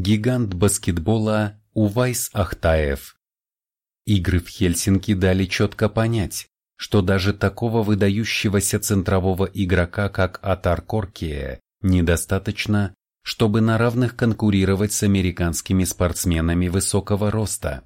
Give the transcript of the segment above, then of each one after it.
гигант баскетбола Увайс Ахтаев. Игры в Хельсинки дали четко понять, что даже такого выдающегося центрового игрока, как Атар Коркия, недостаточно, чтобы на равных конкурировать с американскими спортсменами высокого роста.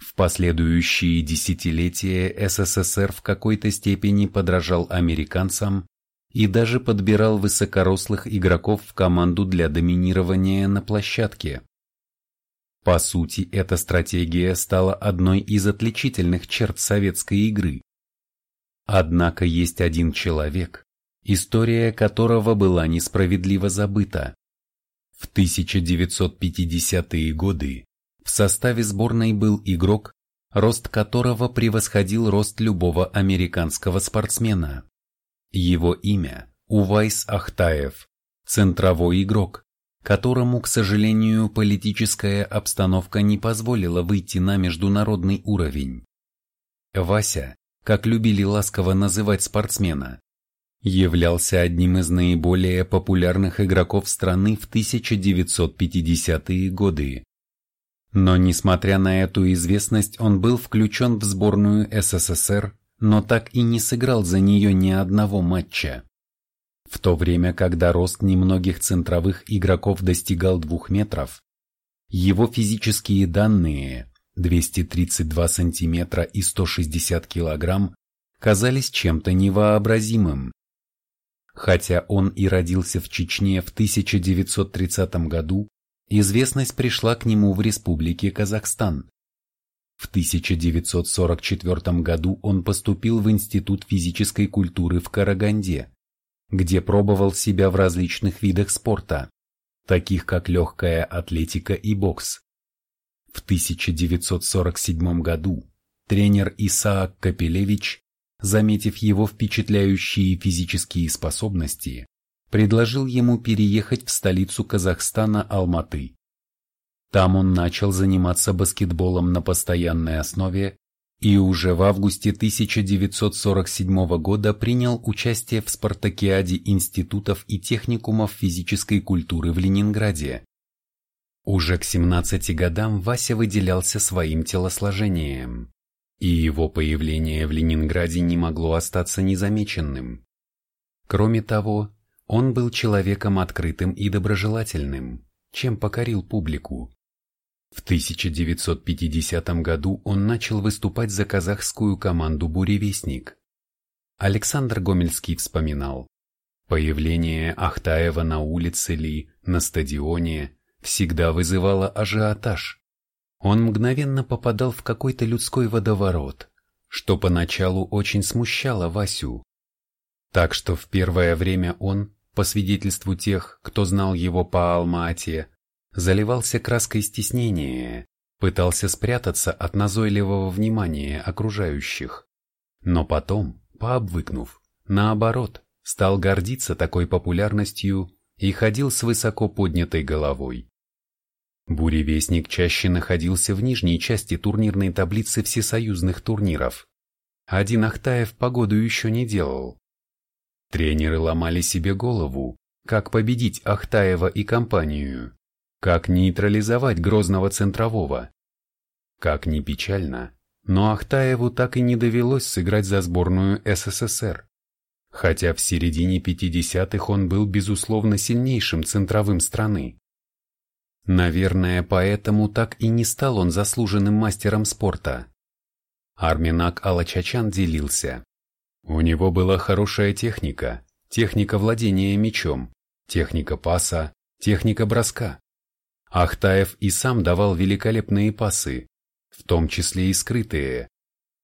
В последующие десятилетия СССР в какой-то степени подражал американцам и даже подбирал высокорослых игроков в команду для доминирования на площадке. По сути, эта стратегия стала одной из отличительных черт советской игры. Однако есть один человек, история которого была несправедливо забыта. В 1950-е годы в составе сборной был игрок, рост которого превосходил рост любого американского спортсмена. Его имя – Увайс Ахтаев, центровой игрок, которому, к сожалению, политическая обстановка не позволила выйти на международный уровень. Вася, как любили ласково называть спортсмена, являлся одним из наиболее популярных игроков страны в 1950-е годы. Но несмотря на эту известность, он был включен в сборную СССР, но так и не сыграл за нее ни одного матча. В то время, когда рост немногих центровых игроков достигал двух метров, его физические данные 232 сантиметра и 160 килограмм казались чем-то невообразимым. Хотя он и родился в Чечне в 1930 году, известность пришла к нему в Республике Казахстан. В 1944 году он поступил в Институт физической культуры в Караганде, где пробовал себя в различных видах спорта, таких как легкая атлетика и бокс. В 1947 году тренер Исаак Капелевич, заметив его впечатляющие физические способности, предложил ему переехать в столицу Казахстана Алматы. Там он начал заниматься баскетболом на постоянной основе и уже в августе 1947 года принял участие в спартакиаде институтов и техникумов физической культуры в Ленинграде. Уже к 17 годам Вася выделялся своим телосложением, и его появление в Ленинграде не могло остаться незамеченным. Кроме того, он был человеком открытым и доброжелательным, чем покорил публику. В 1950 году он начал выступать за казахскую команду «Буревестник». Александр Гомельский вспоминал, появление Ахтаева на улице ли, на стадионе, всегда вызывало ажиотаж. Он мгновенно попадал в какой-то людской водоворот, что поначалу очень смущало Васю. Так что в первое время он, по свидетельству тех, кто знал его по Алма-Ате, заливался краской стеснения, пытался спрятаться от назойливого внимания окружающих. Но потом, пообвыкнув, наоборот, стал гордиться такой популярностью и ходил с высоко поднятой головой. Буревестник чаще находился в нижней части турнирной таблицы всесоюзных турниров. Один Ахтаев погоду еще не делал, Тренеры ломали себе голову, как победить Ахтаева и компанию, как нейтрализовать грозного центрового. Как ни печально, но Ахтаеву так и не довелось сыграть за сборную СССР. Хотя в середине 50-х он был безусловно сильнейшим центровым страны. Наверное, поэтому так и не стал он заслуженным мастером спорта. Арминак Алачачан делился. У него была хорошая техника, техника владения мечом, техника паса, техника броска. Ахтаев и сам давал великолепные пасы, в том числе и скрытые.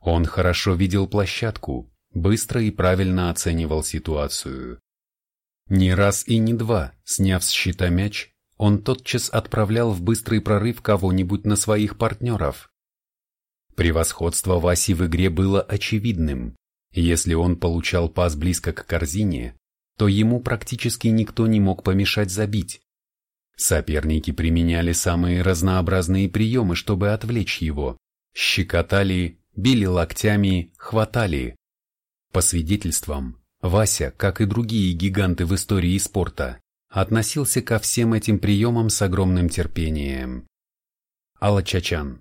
Он хорошо видел площадку, быстро и правильно оценивал ситуацию. Не раз и не два, сняв с щита мяч, он тотчас отправлял в быстрый прорыв кого-нибудь на своих партнеров. Превосходство Васи в игре было очевидным. Если он получал пас близко к корзине, то ему практически никто не мог помешать забить. Соперники применяли самые разнообразные приемы, чтобы отвлечь его. Щекотали, били локтями, хватали. По свидетельствам, Вася, как и другие гиганты в истории спорта, относился ко всем этим приемам с огромным терпением. Алла Чачан.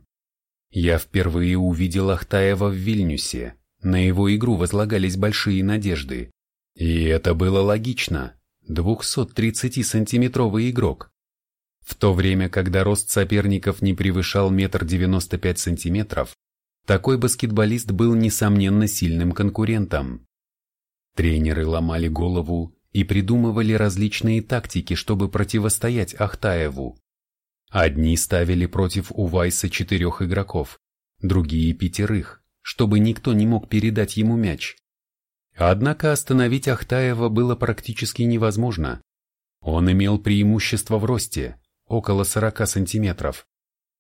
Я впервые увидел Ахтаева в Вильнюсе, на его игру возлагались большие надежды. И это было логично, 230-сантиметровый игрок. В то время, когда рост соперников не превышал метр девяносто пять сантиметров, такой баскетболист был несомненно сильным конкурентом. Тренеры ломали голову и придумывали различные тактики, чтобы противостоять Ахтаеву. Одни ставили против Увайса четырех игроков, другие пятерых, чтобы никто не мог передать ему мяч. Однако остановить Ахтаева было практически невозможно. Он имел преимущество в росте, около 40 сантиметров,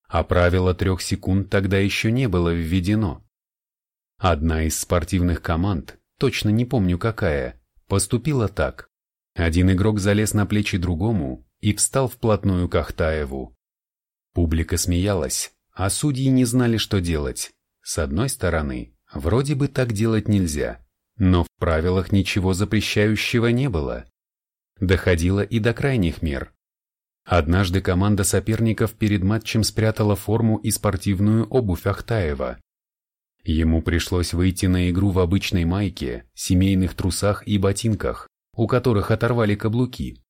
а правило трех секунд тогда еще не было введено. Одна из спортивных команд, точно не помню какая, поступила так. Один игрок залез на плечи другому и встал вплотную к Ахтаеву. Публика смеялась, а судьи не знали, что делать. С одной стороны, вроде бы так делать нельзя, но в правилах ничего запрещающего не было. Доходило и до крайних мер. Однажды команда соперников перед матчем спрятала форму и спортивную обувь Ахтаева. Ему пришлось выйти на игру в обычной майке, семейных трусах и ботинках, у которых оторвали каблуки.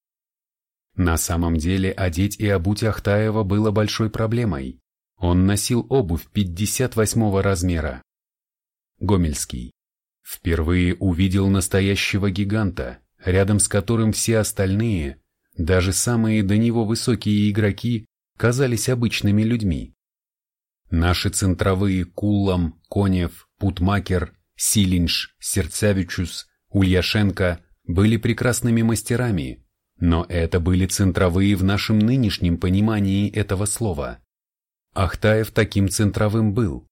На самом деле одеть и обуть Ахтаева было большой проблемой. Он носил обувь 58 размера. Гомельский. Впервые увидел настоящего гиганта, рядом с которым все остальные, даже самые до него высокие игроки казались обычными людьми. Наши центровые Кулам, Конев, Путмакер, Силинш, Сердцевичус, Ульяшенко были прекрасными мастерами, но это были центровые в нашем нынешнем понимании этого слова. Ахтаев таким центровым был.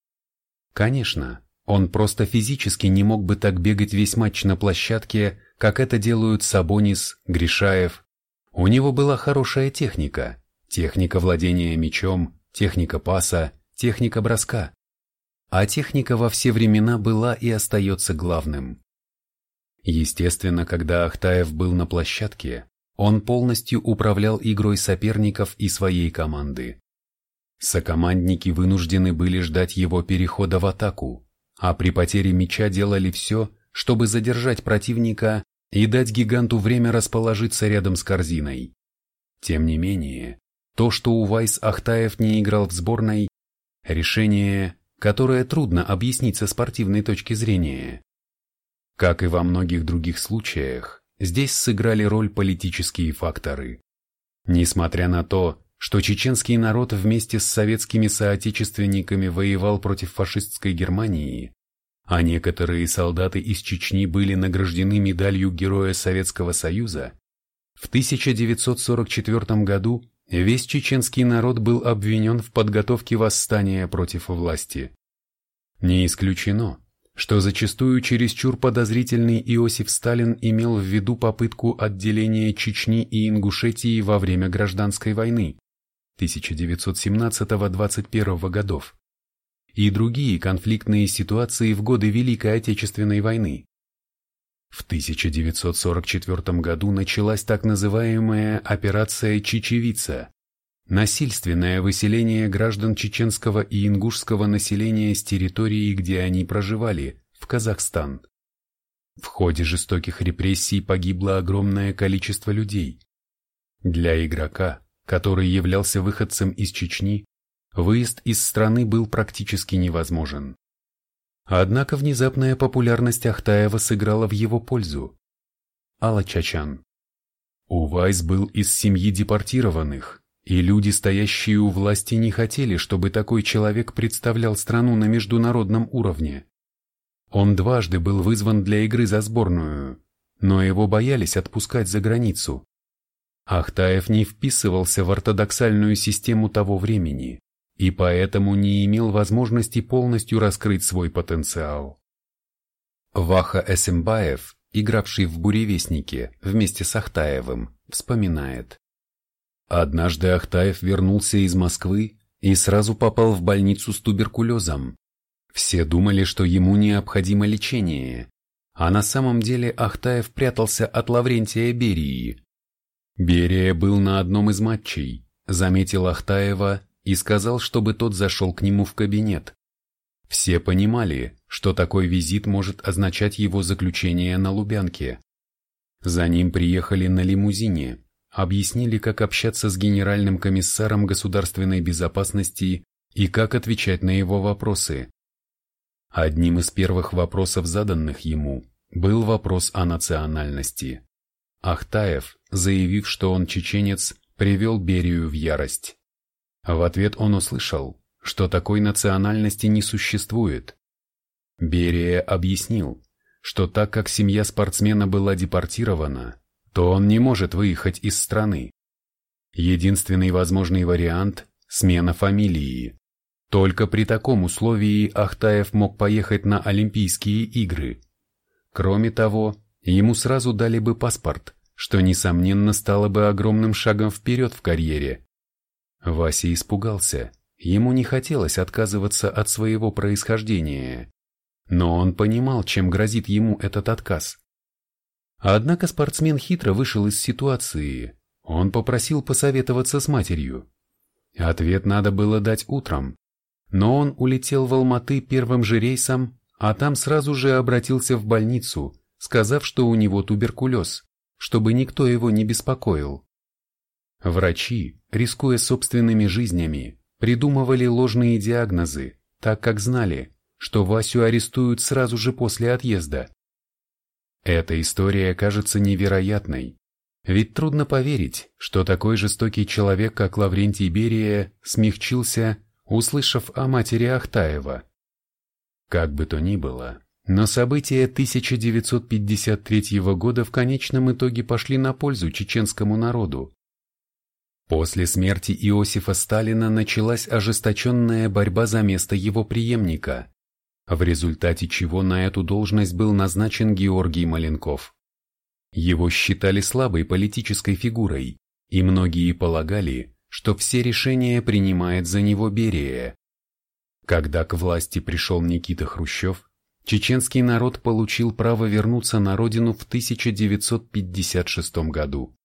Конечно, он просто физически не мог бы так бегать весь матч на площадке, как это делают Сабонис, Гришаев, у него была хорошая техника, техника владения мечом, техника паса, техника броска. А техника во все времена была и остается главным. Естественно, когда Ахтаев был на площадке, он полностью управлял игрой соперников и своей команды. Сокомандники вынуждены были ждать его перехода в атаку, а при потере мяча делали все, чтобы задержать противника и дать гиганту время расположиться рядом с корзиной. Тем не менее, то, что Увайс Ахтаев не играл в сборной, решение, которое трудно объяснить со спортивной точки зрения. Как и во многих других случаях, здесь сыграли роль политические факторы. Несмотря на то, что чеченский народ вместе с советскими соотечественниками воевал против фашистской Германии, а некоторые солдаты из Чечни были награждены медалью Героя Советского Союза, в 1944 году весь чеченский народ был обвинен в подготовке восстания против власти. Не исключено, что зачастую чересчур подозрительный Иосиф Сталин имел в виду попытку отделения Чечни и Ингушетии во время гражданской войны 1917-21 годов и другие конфликтные ситуации в годы Великой Отечественной войны. В 1944 году началась так называемая операция «Чечевица» – насильственное выселение граждан чеченского и ингушского населения с территории, где они проживали, в Казахстан. В ходе жестоких репрессий погибло огромное количество людей. Для игрока, который являлся выходцем из Чечни, выезд из страны был практически невозможен. Однако внезапная популярность Ахтаева сыграла в его пользу. Алла Чачан. Увайс был из семьи депортированных, и люди, стоящие у власти, не хотели, чтобы такой человек представлял страну на международном уровне. Он дважды был вызван для игры за сборную, но его боялись отпускать за границу. Ахтаев не вписывался в ортодоксальную систему того времени и поэтому не имел возможности полностью раскрыть свой потенциал. Ваха Эсембаев, игравший в «Буревестнике» вместе с Ахтаевым, вспоминает. Однажды Ахтаев вернулся из Москвы и сразу попал в больницу с туберкулезом. Все думали, что ему необходимо лечение, а на самом деле Ахтаев прятался от Лаврентия Берии. Берия был на одном из матчей, заметил Ахтаева и сказал, чтобы тот зашел к нему в кабинет. Все понимали, что такой визит может означать его заключение на Лубянке. За ним приехали на лимузине, объяснили, как общаться с генеральным комиссаром государственной безопасности и как отвечать на его вопросы. Одним из первых вопросов, заданных ему, был вопрос о национальности. Ахтаев, заявив, что он чеченец, привел Берию в ярость. В ответ он услышал, что такой национальности не существует. Берия объяснил, что так как семья спортсмена была депортирована, то он не может выехать из страны. Единственный возможный вариант – смена фамилии. Только при таком условии Ахтаев мог поехать на Олимпийские игры. Кроме того, ему сразу дали бы паспорт, что, несомненно, стало бы огромным шагом вперед в карьере. Вася испугался, ему не хотелось отказываться от своего происхождения. Но он понимал, чем грозит ему этот отказ. Однако спортсмен хитро вышел из ситуации. Он попросил посоветоваться с матерью. Ответ надо было дать утром. Но он улетел в Алматы первым же рейсом, а там сразу же обратился в больницу, сказав, что у него туберкулез, чтобы никто его не беспокоил. Врачи, рискуя собственными жизнями, придумывали ложные диагнозы, так как знали, что Васю арестуют сразу же после отъезда. Эта история кажется невероятной, ведь трудно поверить, что такой жестокий человек, как Лаврентий Берия, смягчился, услышав о матери Ахтаева. Как бы то ни было, но события 1953 года в конечном итоге пошли на пользу чеченскому народу. После смерти Иосифа Сталина началась ожесточенная борьба за место его преемника в результате чего на эту должность был назначен Георгий Маленков. Его считали слабой политической фигурой, и многие полагали, что все решения принимает за него Берия. Когда к власти пришел Никита Хрущев, чеченский народ получил право вернуться на родину в 1956 году.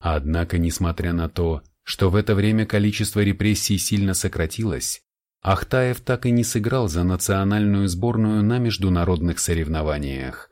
Однако, несмотря на то, что в это время количество репрессий сильно сократилось, Ахтаев так и не сыграл за национальную сборную на международных соревнованиях.